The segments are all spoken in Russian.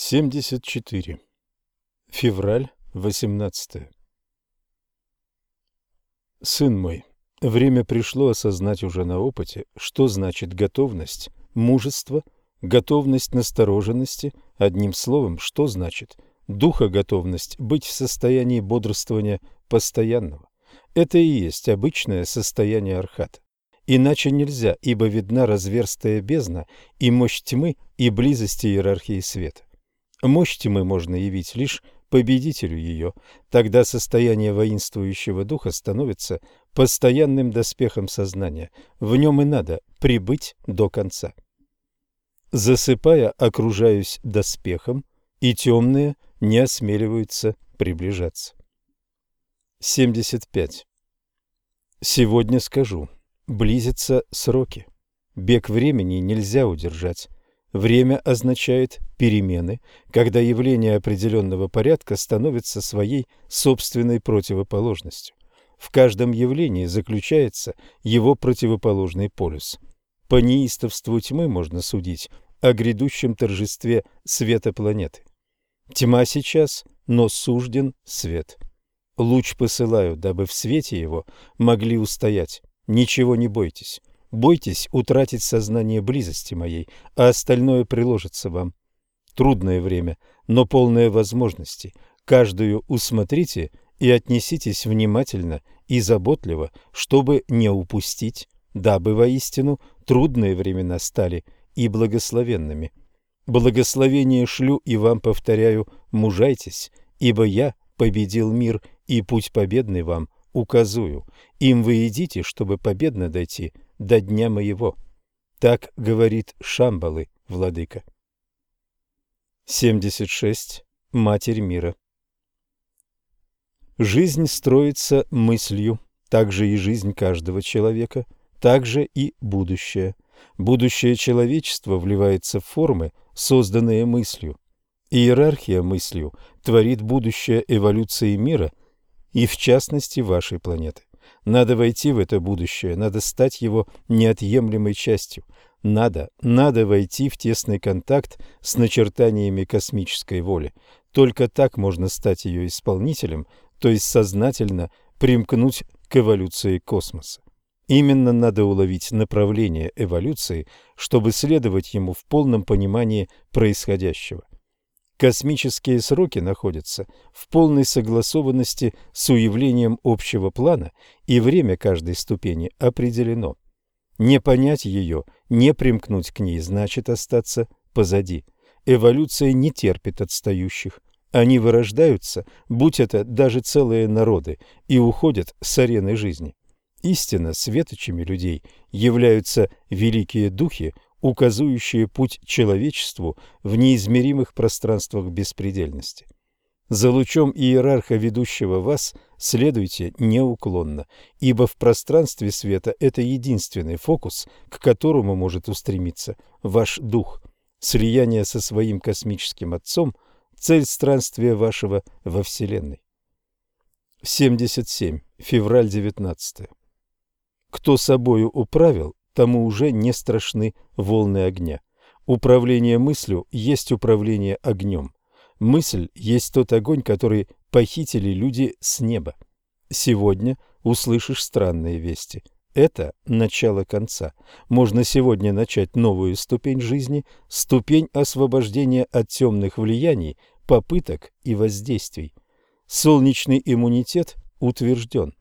74. Февраль, 18. Сын мой, время пришло осознать уже на опыте, что значит готовность, мужество, готовность настороженности, одним словом, что значит духоготовность быть в состоянии бодрствования постоянного. Это и есть обычное состояние архата. Иначе нельзя, ибо видна разверстая бездна и мощь тьмы и близости иерархии света. Мощь тьмы можно явить лишь победителю ее. Тогда состояние воинствующего духа становится постоянным доспехом сознания. В нем и надо прибыть до конца. Засыпая, окружаюсь доспехом, и темные не осмеливаются приближаться. 75. Сегодня скажу. Близятся сроки. Бег времени нельзя удержать. Время означает перемены, когда явление определенного порядка становится своей собственной противоположностью. В каждом явлении заключается его противоположный полюс. По неистовству тьмы можно судить о грядущем торжестве света планеты. Тьма сейчас, но сужден свет. Луч посылаю, дабы в свете его могли устоять. Ничего не бойтесь. Бойтесь утратить сознание близости моей, а остальное приложится вам. Трудное время, но полное возможностей. Каждую усмотрите и отнеситесь внимательно и заботливо, чтобы не упустить, дабы воистину трудные времена стали и благословенными. Благословение шлю и вам повторяю, мужайтесь, ибо я победил мир, и путь победный вам указую. Им вы идите, чтобы победно дойти до дня моего. Так говорит Шамбалы, владыка. 76. Матерь мира. Жизнь строится мыслью, так же и жизнь каждого человека, так же и будущее. Будущее человечества вливается в формы, созданные мыслью. Иерархия мыслью творит будущее эволюции мира и, в частности, вашей планеты. Надо войти в это будущее, надо стать его неотъемлемой частью. Надо, надо войти в тесный контакт с начертаниями космической воли. Только так можно стать ее исполнителем, то есть сознательно примкнуть к эволюции космоса. Именно надо уловить направление эволюции, чтобы следовать ему в полном понимании происходящего. Космические сроки находятся в полной согласованности с уявлением общего плана, и время каждой ступени определено. Не понять ее, не примкнуть к ней, значит остаться позади. Эволюция не терпит отстающих. Они вырождаются, будь это даже целые народы, и уходят с арены жизни. Истинно светочами людей являются великие духи, указывающие путь человечеству в неизмеримых пространствах беспредельности. За лучом иерарха, ведущего вас, следуйте неуклонно, ибо в пространстве света это единственный фокус, к которому может устремиться ваш дух. Слияние со своим космическим отцом – цель странствия вашего во Вселенной. 77. Февраль 19. Кто собою управил, тому уже не страшны волны огня. Управление мыслью есть управление огнем. Мысль есть тот огонь, который похитили люди с неба. Сегодня услышишь странные вести. Это начало конца. Можно сегодня начать новую ступень жизни, ступень освобождения от темных влияний, попыток и воздействий. Солнечный иммунитет утвержден.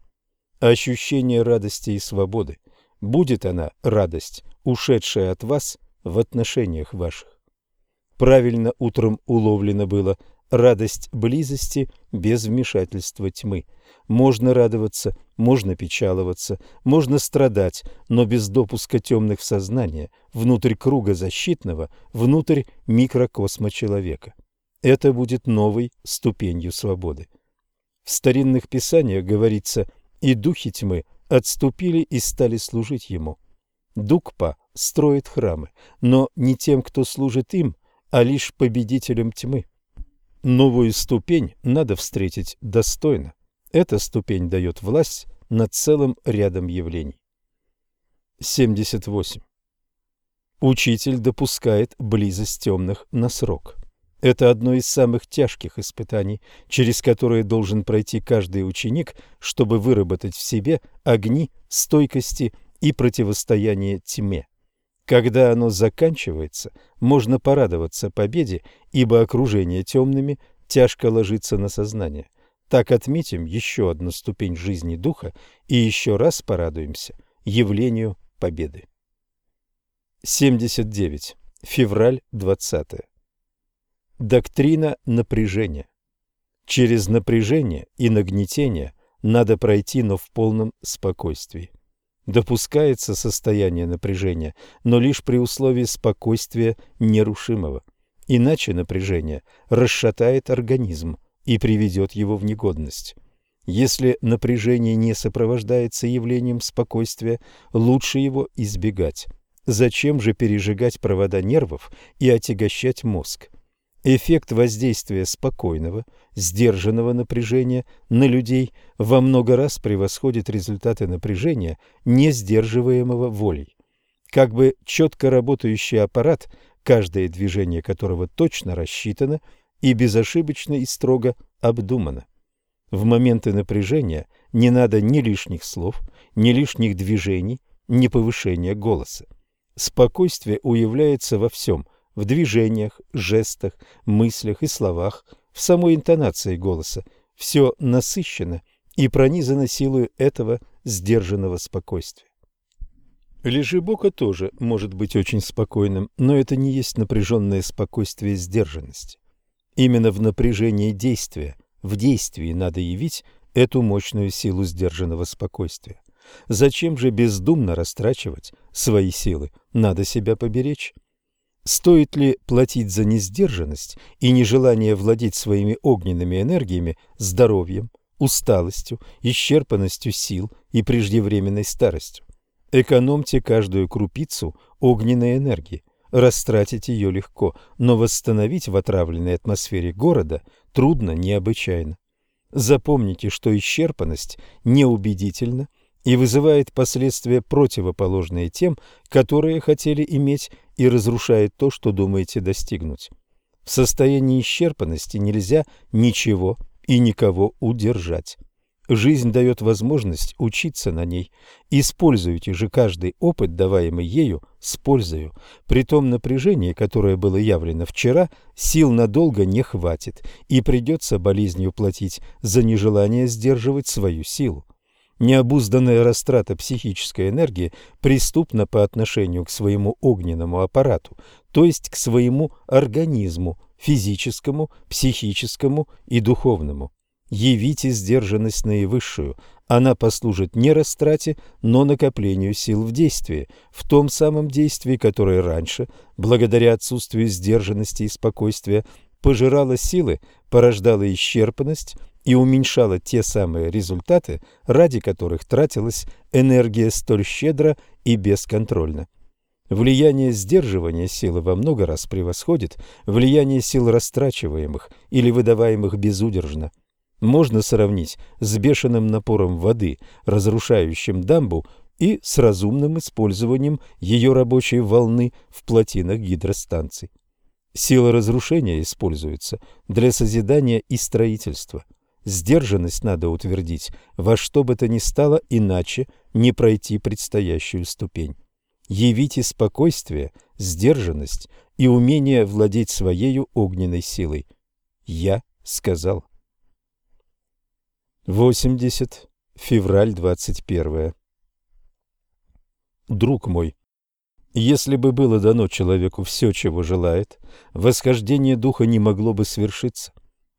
Ощущение радости и свободы. Будет она, радость, ушедшая от вас в отношениях ваших. Правильно утром уловлено было радость близости без вмешательства тьмы. Можно радоваться, можно печаловаться, можно страдать, но без допуска темных в сознание, внутрь круга защитного, внутрь микрокосма человека. Это будет новой ступенью свободы. В старинных писаниях говорится «и духи тьмы отступили и стали служить ему. Дукпа строит храмы, но не тем, кто служит им, а лишь победителям тьмы. Новую ступень надо встретить достойно. Эта ступень дает власть над целым рядом явлений. 78. Учитель допускает близость темных на срок. Это одно из самых тяжких испытаний, через которые должен пройти каждый ученик, чтобы выработать в себе огни стойкости и противостояния тьме. Когда оно заканчивается, можно порадоваться победе, ибо окружение темными тяжко ложится на сознание. Так отметим еще одну ступень жизни духа и еще раз порадуемся явлению победы. 79. Февраль 20. Доктрина напряжения. Через напряжение и нагнетение надо пройти, но в полном спокойствии. Допускается состояние напряжения, но лишь при условии спокойствия нерушимого. Иначе напряжение расшатает организм и приведет его в негодность. Если напряжение не сопровождается явлением спокойствия, лучше его избегать. Зачем же пережигать провода нервов и отягощать мозг? Эффект воздействия спокойного, сдержанного напряжения на людей во много раз превосходит результаты напряжения, не сдерживаемого волей. Как бы четко работающий аппарат, каждое движение которого точно рассчитано и безошибочно и строго обдумано. В моменты напряжения не надо ни лишних слов, ни лишних движений, ни повышения голоса. Спокойствие уявляется во всем – в движениях, жестах, мыслях и словах, в самой интонации голоса. Все насыщено и пронизано силой этого сдержанного спокойствия. Лежебока тоже может быть очень спокойным, но это не есть напряженное спокойствие сдержанности. Именно в напряжении действия, в действии надо явить эту мощную силу сдержанного спокойствия. Зачем же бездумно растрачивать свои силы? Надо себя поберечь. Стоит ли платить за несдержанность и нежелание владеть своими огненными энергиями здоровьем, усталостью, исчерпанностью сил и преждевременной старостью? Экономьте каждую крупицу огненной энергии. Растратить ее легко, но восстановить в отравленной атмосфере города трудно необычайно. Запомните, что исчерпанность неубедительна и вызывает последствия противоположные тем, которые хотели иметь, и разрушает то, что думаете достигнуть. В состоянии исчерпанности нельзя ничего и никого удержать. Жизнь дает возможность учиться на ней. Используйте же каждый опыт, даваемый ею, с пользою. При том напряжении, которое было явлено вчера, сил надолго не хватит, и придется болезнью платить за нежелание сдерживать свою силу. Необузданная растрата психической энергии преступна по отношению к своему огненному аппарату, то есть к своему организму, физическому, психическому и духовному. Явите сдержанность наивысшую. Она послужит не растрате, но накоплению сил в действии, в том самом действии, которое раньше, благодаря отсутствию сдержанности и спокойствия, пожирало силы, порождало исчерпанность и уменьшало те самые результаты, ради которых тратилась энергия столь щедро и бесконтрольно. Влияние сдерживания силы во много раз превосходит влияние сил растрачиваемых или выдаваемых безудержно можно сравнить с бешеным напором воды, разрушающим дамбу, и с разумным использованием ее рабочей волны в плотинах гидростанций. Сила разрушения используется для созидания и строительства. Сдержанность надо утвердить во что бы то ни стало, иначе не пройти предстоящую ступень. Явите спокойствие, сдержанность и умение владеть своею огненной силой. Я сказал. 80. Февраль 21. Друг мой, если бы было дано человеку все, чего желает, восхождение духа не могло бы свершиться.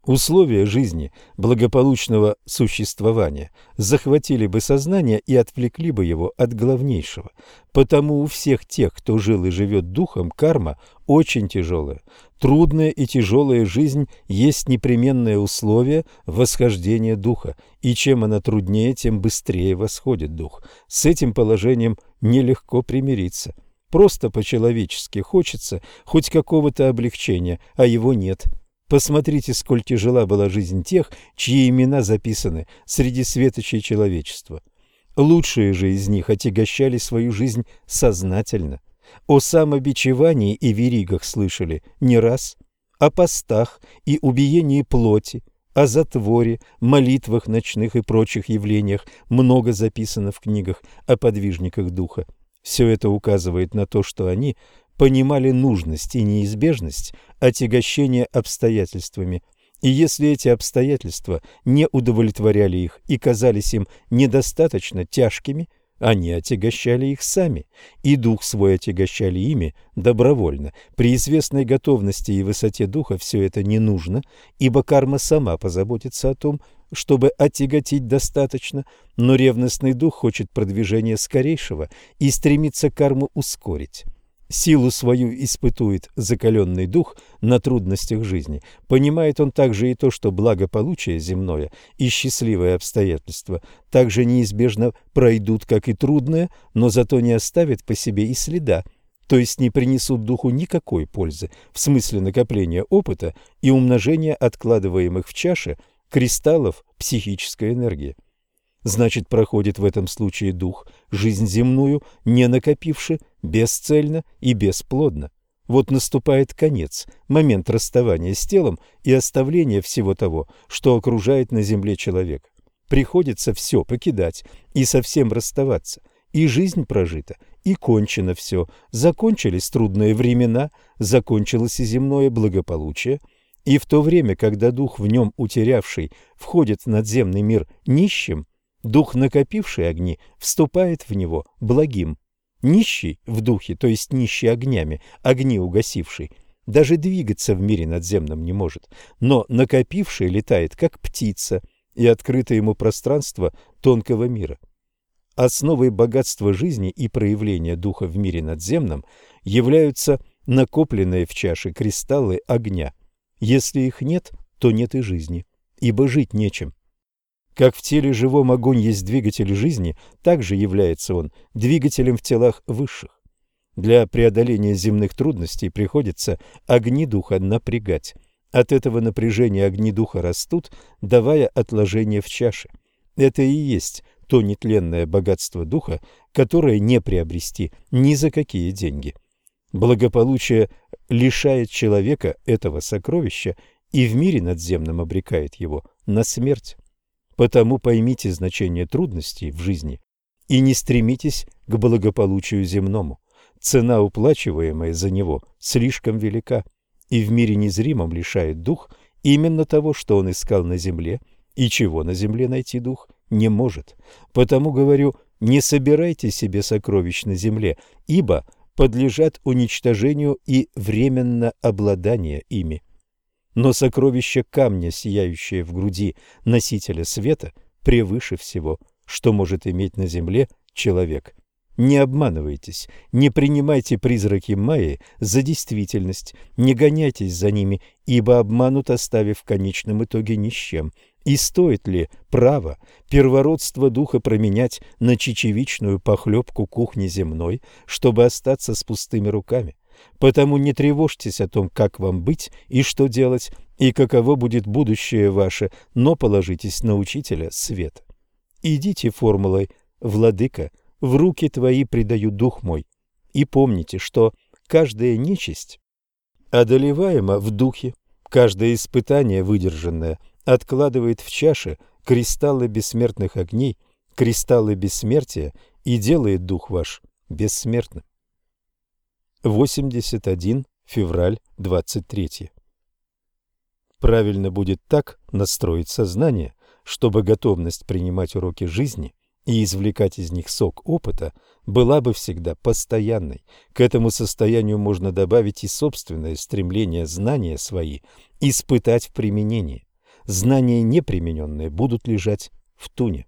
Условия жизни, благополучного существования захватили бы сознание и отвлекли бы его от главнейшего. Потому у всех тех, кто жил и живет духом, карма очень тяжелая. Трудная и тяжелая жизнь есть непременное условие восхождения духа, и чем она труднее, тем быстрее восходит дух. С этим положением нелегко примириться. Просто по-человечески хочется хоть какого-то облегчения, а его нет – Посмотрите, сколь тяжела была жизнь тех, чьи имена записаны среди светочей человечества. Лучшие же из них отягощали свою жизнь сознательно. О самобичевании и веригах слышали не раз. о постах и убиении плоти, о затворе, молитвах ночных и прочих явлениях много записано в книгах о подвижниках духа. Все это указывает на то, что они понимали нужность и неизбежность отягощения обстоятельствами – и если эти обстоятельства не удовлетворяли их и казались им недостаточно тяжкими, они отягощали их сами, и дух свой отягощали ими добровольно. При известной готовности и высоте духа все это не нужно, ибо карма сама позаботится о том, чтобы отяготить достаточно, но ревностный дух хочет продвижения скорейшего и стремится карму ускорить. Силу свою испытует закаленный дух на трудностях жизни. Понимает он также и то, что благополучие земное и счастливые обстоятельства также неизбежно пройдут, как и трудное, но зато не оставят по себе и следа, то есть не принесут духу никакой пользы в смысле накопления опыта и умножения откладываемых в чаше кристаллов психической энергии. Значит, проходит в этом случае дух, жизнь земную, не накопивши, бесцельно и бесплодно. Вот наступает конец, момент расставания с телом и оставления всего того, что окружает на земле человека. Приходится все покидать и совсем расставаться. И жизнь прожита, и кончено все. Закончились трудные времена, закончилось и земное благополучие. И в то время, когда дух в нем утерявший входит в надземный мир нищим, Дух, накопивший огни, вступает в него благим. Нищий в духе, то есть нищий огнями, огни угасивший, даже двигаться в мире надземном не может, но накопивший летает, как птица, и открыто ему пространство тонкого мира. Основой богатства жизни и проявления духа в мире надземном являются накопленные в чаше кристаллы огня. Если их нет, то нет и жизни, ибо жить нечем. Как в теле живом огонь есть двигатель жизни, так же является он двигателем в телах высших. Для преодоления земных трудностей приходится огни духа напрягать. От этого напряжения огни духа растут, давая отложение в чаше. Это и есть то нетленное богатство духа, которое не приобрести ни за какие деньги. Благополучие лишает человека этого сокровища и в мире надземном обрекает его на смерть. Потому поймите значение трудностей в жизни и не стремитесь к благополучию земному. Цена, уплачиваемая за него, слишком велика, и в мире незримом лишает дух именно того, что он искал на земле, и чего на земле найти дух не может. Потому говорю, не собирайте себе сокровищ на земле, ибо подлежат уничтожению и временно обладание ими. Но сокровище камня, сияющее в груди носителя света, превыше всего, что может иметь на земле человек. Не обманывайтесь, не принимайте призраки Майи за действительность, не гоняйтесь за ними, ибо обманут, оставив в конечном итоге ни с чем. И стоит ли право первородство духа променять на чечевичную похлебку кухни земной, чтобы остаться с пустыми руками? Потому не тревожьтесь о том, как вам быть и что делать, и каково будет будущее ваше, но положитесь на учителя света. Идите формулой «Владыка, в руки твои предаю дух мой». И помните, что каждая нечисть одолеваема в духе, каждое испытание выдержанное откладывает в чаше кристаллы бессмертных огней, кристаллы бессмертия и делает дух ваш бессмертным. 81 февраль 23. Правильно будет так настроить сознание, чтобы готовность принимать уроки жизни и извлекать из них сок опыта была бы всегда постоянной. К этому состоянию можно добавить и собственное стремление знания свои испытать в применении. Знания непримененные будут лежать в туне.